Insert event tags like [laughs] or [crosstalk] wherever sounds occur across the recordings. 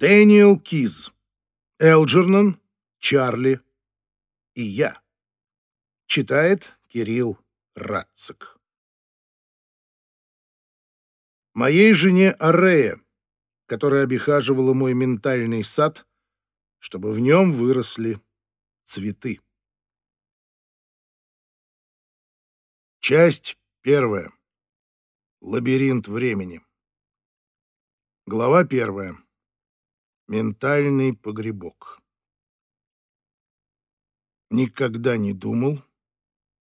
Дэниел Киз, Элджернон, Чарли и я. Читает Кирилл Радцик. Моей жене Арея, которая обихаживала мой ментальный сад, чтобы в нем выросли цветы. Часть первая. Лабиринт времени. Глава первая. Ментальный погребок. Никогда не думал,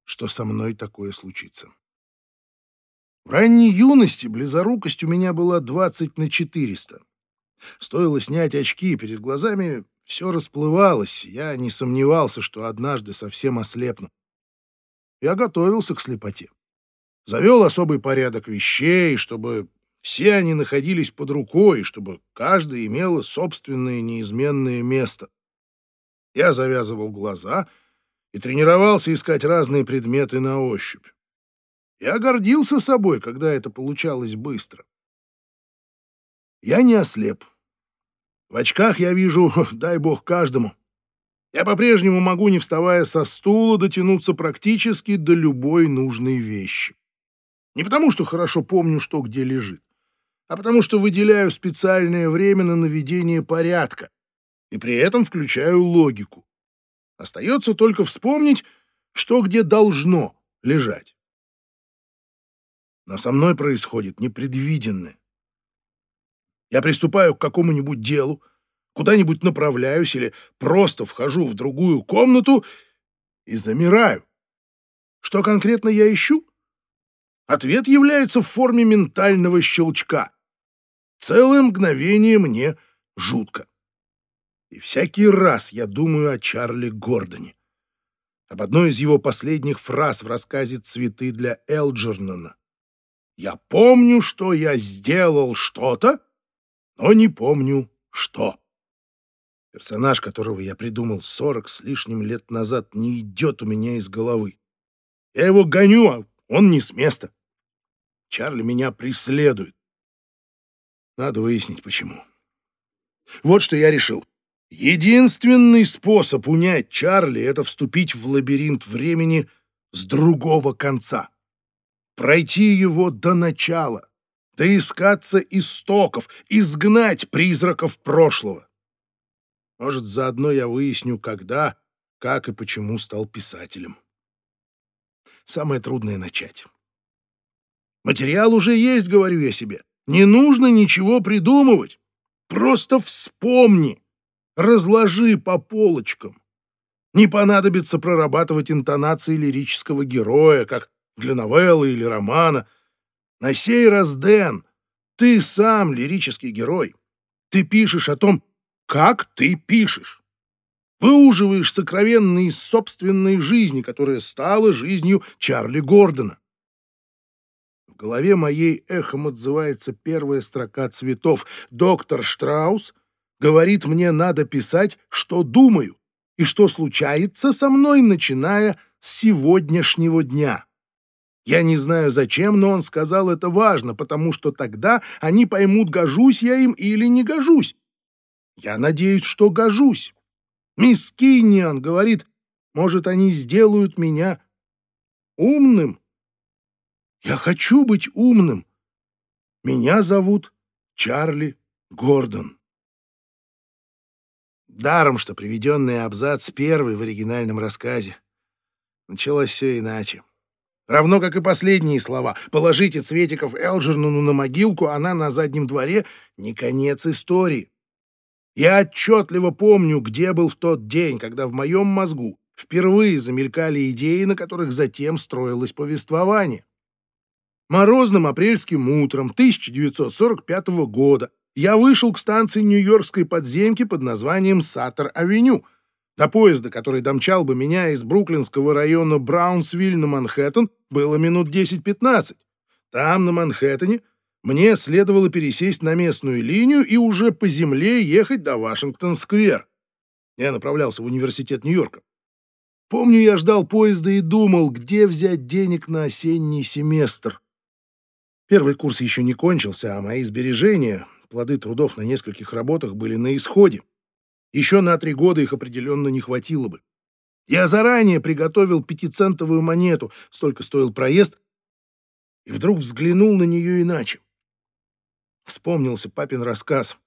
что со мной такое случится. В ранней юности близорукость у меня была 20 на 400. Стоило снять очки, перед глазами все расплывалось, я не сомневался, что однажды совсем ослепну. Я готовился к слепоте. Завел особый порядок вещей, чтобы все они находились под рукой, чтобы каждый имело собственное неизменное место. Я завязывал глаза и тренировался искать разные предметы на ощупь. Я гордился собой, когда это получалось быстро. Я не ослеп. В очках я вижу, [laughs] дай бог каждому. Я по-прежнему могу, не вставая со стула, дотянуться практически до любой нужной вещи. Не потому, что хорошо помню, что где лежит, а потому что выделяю специальное время на наведение порядка и при этом включаю логику. Остается только вспомнить, что где должно лежать. Но со мной происходит непредвиденное. Я приступаю к какому-нибудь делу, куда-нибудь направляюсь или просто вхожу в другую комнату и замираю. Что конкретно я ищу? Ответ является в форме ментального щелчка. Целое мгновение мне жутко. И всякий раз я думаю о Чарли Гордоне, об одной из его последних фраз в рассказе «Цветы для Элджернона». «Я помню, что я сделал что-то, но не помню, что». Персонаж, которого я придумал сорок с лишним лет назад, не идет у меня из головы. Я его гоню, а он не с места. Чарли меня преследует. Надо выяснить, почему. Вот что я решил. Единственный способ унять Чарли — это вступить в лабиринт времени с другого конца. Пройти его до начала, доискаться истоков, изгнать призраков прошлого. Может, заодно я выясню, когда, как и почему стал писателем. Самое трудное — начать. Материал уже есть, говорю я себе. Не нужно ничего придумывать. Просто вспомни разложи по полочкам. Не понадобится прорабатывать интонации лирического героя, как для новеллы или романа. На сей раз, Дэн, ты сам лирический герой. Ты пишешь о том, как ты пишешь. Выуживаешь сокровенные из собственной жизни, которая стала жизнью Чарли Гордона. Голове моей эхом отзывается первая строка цветов. Доктор Штраус — Говорит, мне надо писать, что думаю и что случается со мной, начиная с сегодняшнего дня. Я не знаю зачем, но он сказал это важно, потому что тогда они поймут, гожусь я им или не гожусь. Я надеюсь, что гожусь. Мисс Кинниан говорит, может, они сделают меня умным. Я хочу быть умным. Меня зовут Чарли Гордон. Даром, что приведенный абзац первый в оригинальном рассказе. Началось все иначе. Равно как и последние слова. «Положите Цветиков Элджернону на могилку, она на заднем дворе» — не конец истории. Я отчетливо помню, где был в тот день, когда в моем мозгу впервые замелькали идеи, на которых затем строилось повествование. Морозным апрельским утром 1945 года я вышел к станции Нью-Йоркской подземки под названием Саттер-авеню. До поезда, который домчал бы меня из бруклинского района Браунсвиль на Манхэттен, было минут 10-15. Там, на Манхэттене, мне следовало пересесть на местную линию и уже по земле ехать до Вашингтон-сквер. Я направлялся в университет Нью-Йорка. Помню, я ждал поезда и думал, где взять денег на осенний семестр. Первый курс еще не кончился, а мои сбережения плоды трудов на нескольких работах были на исходе. Еще на три года их определенно не хватило бы. Я заранее приготовил пятицентовую монету, столько стоил проезд, и вдруг взглянул на нее иначе. Вспомнился папин рассказ.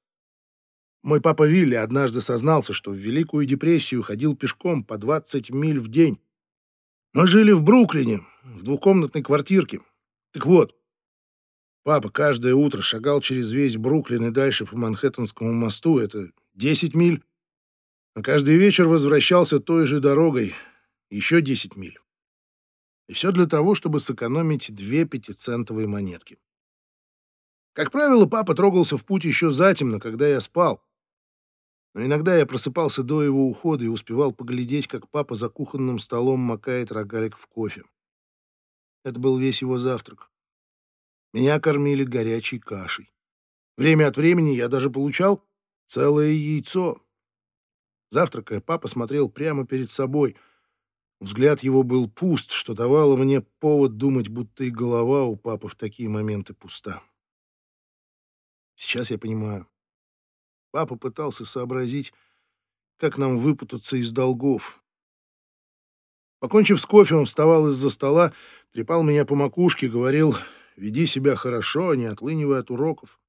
Мой папа Вилли однажды сознался, что в Великую депрессию ходил пешком по 20 миль в день. Мы жили в Бруклине, в двухкомнатной квартирке. Так вот, папа каждое утро шагал через весь Бруклин и дальше по Манхэттенскому мосту, это 10 миль, а каждый вечер возвращался той же дорогой, еще 10 миль. И все для того, чтобы сэкономить две пятицентовые монетки. Как правило, папа трогался в путь еще затемно, когда я спал. Но иногда я просыпался до его ухода и успевал поглядеть, как папа за кухонным столом макает рогалик в кофе. Это был весь его завтрак. Меня кормили горячей кашей. Время от времени я даже получал целое яйцо. Завтракая, папа смотрел прямо перед собой. Взгляд его был пуст, что давало мне повод думать, будто и голова у папы в такие моменты пуста. Сейчас я понимаю. Папа пытался сообразить, как нам выпутаться из долгов. Покончив с кофе, он вставал из-за стола, трепал меня по макушке, говорил, «Веди себя хорошо, не отлынивай от уроков».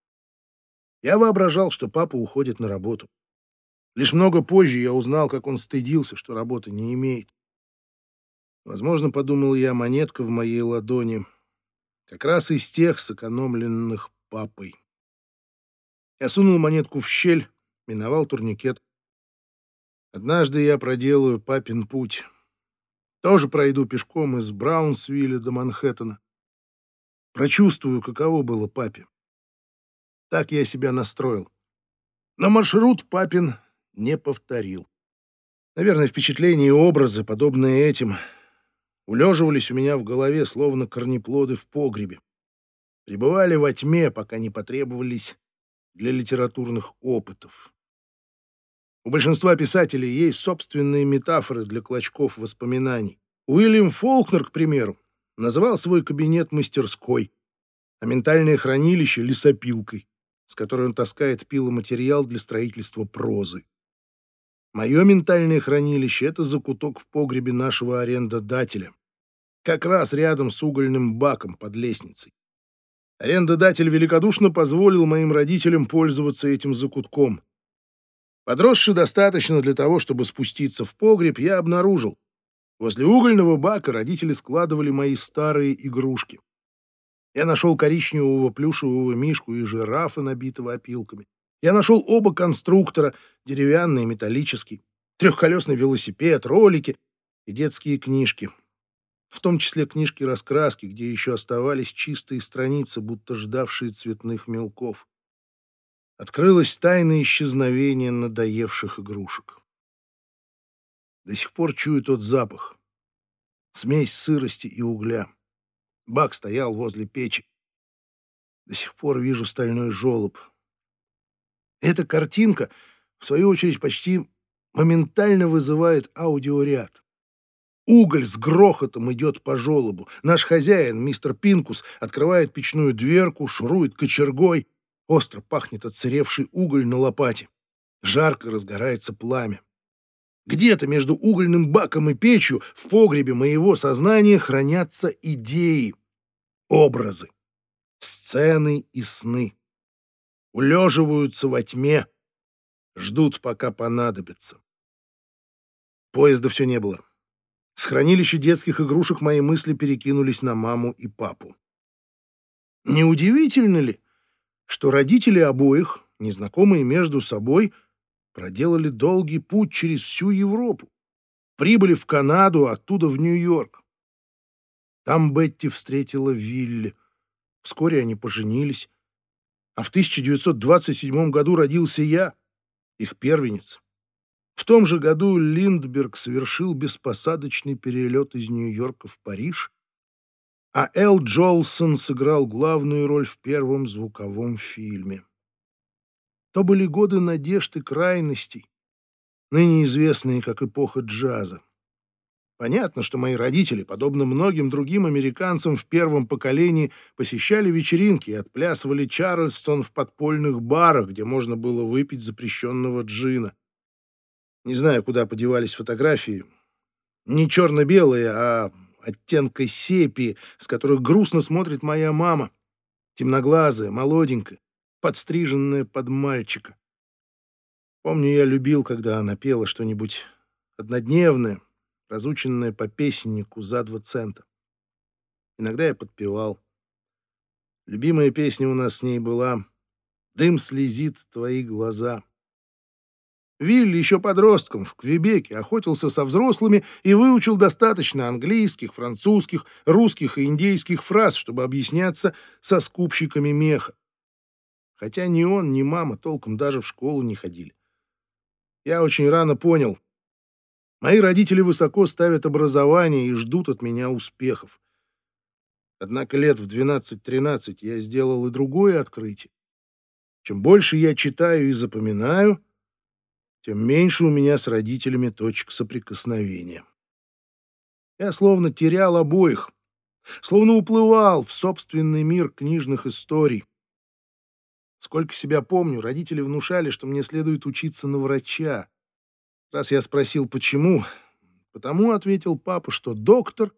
Я воображал, что папа уходит на работу. Лишь много позже я узнал, как он стыдился, что работы не имеет. Возможно, подумал я, монетка в моей ладони, как раз из тех, сэкономленных папой. Я сунул монетку в щель, миновал турникет. Однажды я проделаю папин путь. Тоже пройду пешком из Браунсвилля до Манхэттена. Прочувствую, каково было папе. Так я себя настроил. Но маршрут папин не повторил. Наверное, впечатления и образы, подобные этим, улеживались у меня в голове, словно корнеплоды в погребе. Пребывали во тьме, пока не потребовались для литературных опытов. У большинства писателей есть собственные метафоры для клочков воспоминаний. Уильям Фолкнер, к примеру, называл свой кабинет мастерской, а ментальное хранилище — лесопилкой, с которой он таскает пиломатериал для строительства прозы. Мое ментальное хранилище — это закуток в погребе нашего арендодателя, как раз рядом с угольным баком под лестницей. Арендодатель великодушно позволил моим родителям пользоваться этим закутком. Подросший достаточно для того, чтобы спуститься в погреб, я обнаружил. Возле угольного бака родители складывали мои старые игрушки. Я нашел коричневого плюшевого мишку и жирафа, набитого опилками. Я нашел оба конструктора, деревянный и металлический, трехколесный велосипед, ролики и детские книжки в том числе книжки-раскраски, где еще оставались чистые страницы, будто ждавшие цветных мелков. Открылась тайна исчезновения надоевших игрушек. До сих пор чую тот запах. Смесь сырости и угля. Бак стоял возле печи. До сих пор вижу стальной желоб. Эта картинка, в свою очередь, почти моментально вызывает аудиоряд. Уголь с грохотом идет по желобу. Наш хозяин, мистер Пинкус, открывает печную дверку, шурует кочергой. Остро пахнет отсыревший уголь на лопате. Жарко разгорается пламя. Где-то между угольным баком и печью в погребе моего сознания хранятся идеи, образы, сцены и сны. Улеживаются во тьме, ждут, пока понадобится. Поезда все не было. С хранилища детских игрушек мои мысли перекинулись на маму и папу. Неудивительно ли, что родители обоих, незнакомые между собой, проделали долгий путь через всю Европу, прибыли в Канаду, оттуда в Нью-Йорк. Там Бетти встретила Вилли. Вскоре они поженились, а в 1927 году родился я, их первенец. В том же году Линдберг совершил беспосадочный перелет из Нью-Йорка в Париж, а Эл Джолсон сыграл главную роль в первом звуковом фильме. То были годы надежд и крайностей, ныне известные как эпоха джаза. Понятно, что мои родители, подобно многим другим американцам в первом поколении, посещали вечеринки и отплясывали Чарльстон в подпольных барах, где можно было выпить запрещенного джина. Не знаю, куда подевались фотографии. Не черно-белые, а оттенка сепи, с которых грустно смотрит моя мама. Темноглазая, молоденькая, подстриженная под мальчика. Помню, я любил, когда она пела что-нибудь однодневное, разученная по песеннику за два цента. Иногда я подпевал. Любимая песня у нас с ней была «Дым слезит твои глаза». Вилли еще подростком в Квебеке охотился со взрослыми и выучил достаточно английских, французских, русских и индейских фраз, чтобы объясняться со скупщиками меха. Хотя ни он, ни мама толком даже в школу не ходили. Я очень рано понял, Мои родители высоко ставят образование и ждут от меня успехов. Однако лет в 12-13 я сделал и другое открытие. Чем больше я читаю и запоминаю, тем меньше у меня с родителями точек соприкосновения. Я словно терял обоих, словно уплывал в собственный мир книжных историй. Сколько себя помню, родители внушали, что мне следует учиться на врача. Раз я спросил, почему, потому ответил папа, что доктор,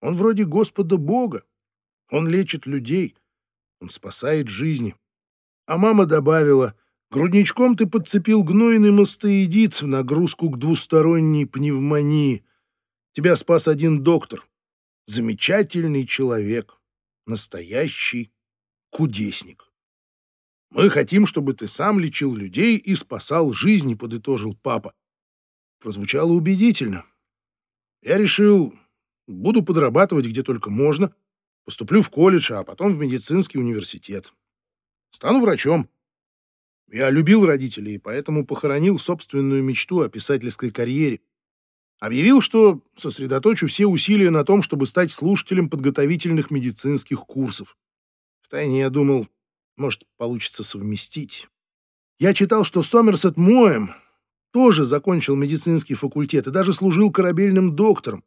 он вроде Господа Бога. Он лечит людей, он спасает жизни. А мама добавила, грудничком ты подцепил гнойный мастоидит в нагрузку к двусторонней пневмонии. Тебя спас один доктор. Замечательный человек, настоящий кудесник. Мы хотим, чтобы ты сам лечил людей и спасал жизни, подытожил папа прозвучало убедительно. Я решил, буду подрабатывать где только можно, поступлю в колледж, а потом в медицинский университет. Стану врачом. Я любил родителей, поэтому похоронил собственную мечту о писательской карьере. Объявил, что сосредоточу все усилия на том, чтобы стать слушателем подготовительных медицинских курсов. Втайне я думал, может, получится совместить. Я читал, что Сомерсет Моэм тоже закончил медицинский факультет и даже служил корабельным доктором.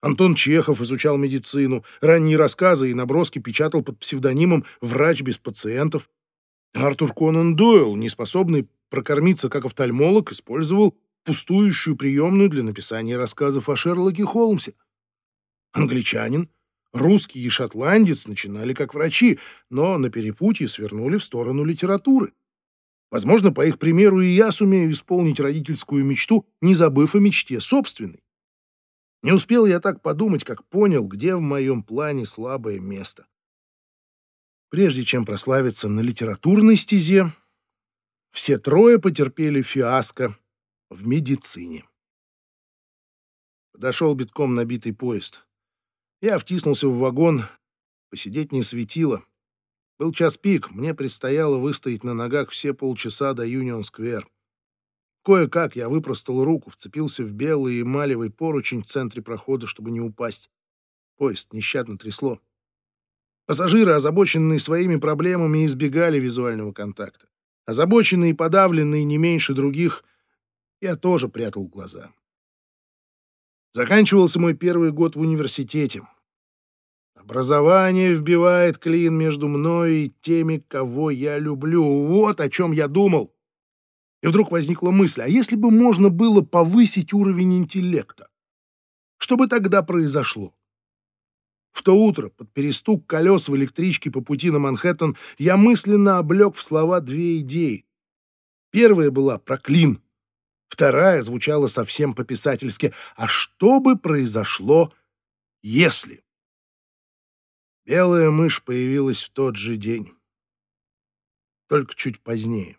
Антон Чехов изучал медицину, ранние рассказы и наброски печатал под псевдонимом «Врач без пациентов». Артур Конан Дойл, неспособный прокормиться как офтальмолог, использовал пустующую приемную для написания рассказов о Шерлоке Холмсе. Англичанин, русский и шотландец начинали как врачи, но на перепутье свернули в сторону литературы. Возможно, по их примеру и я сумею исполнить родительскую мечту, не забыв о мечте собственной. Не успел я так подумать, как понял, где в моем плане слабое место. Прежде чем прославиться на литературной стезе, все трое потерпели фиаско в медицине. Подошел битком набитый поезд. Я втиснулся в вагон, посидеть не светило. Был час пик, мне предстояло выстоять на ногах все полчаса до Юнион-сквер. Кое-как я выпростал руку, вцепился в белый эмалевый поручень в центре прохода, чтобы не упасть. Поезд нещадно трясло. Пассажиры, озабоченные своими проблемами, избегали визуального контакта. Озабоченные и подавленные не меньше других, я тоже прятал глаза. Заканчивался мой первый год в университете. Образование вбивает клин между мной и теми, кого я люблю. Вот о чем я думал. И вдруг возникла мысль, а если бы можно было повысить уровень интеллекта? Что бы тогда произошло? В то утро, под перестук колес в электричке по пути на Манхэттен, я мысленно облег в слова две идеи. Первая была про клин. Вторая звучала совсем по-писательски. А что бы произошло, если... Белая мышь появилась в тот же день, только чуть позднее.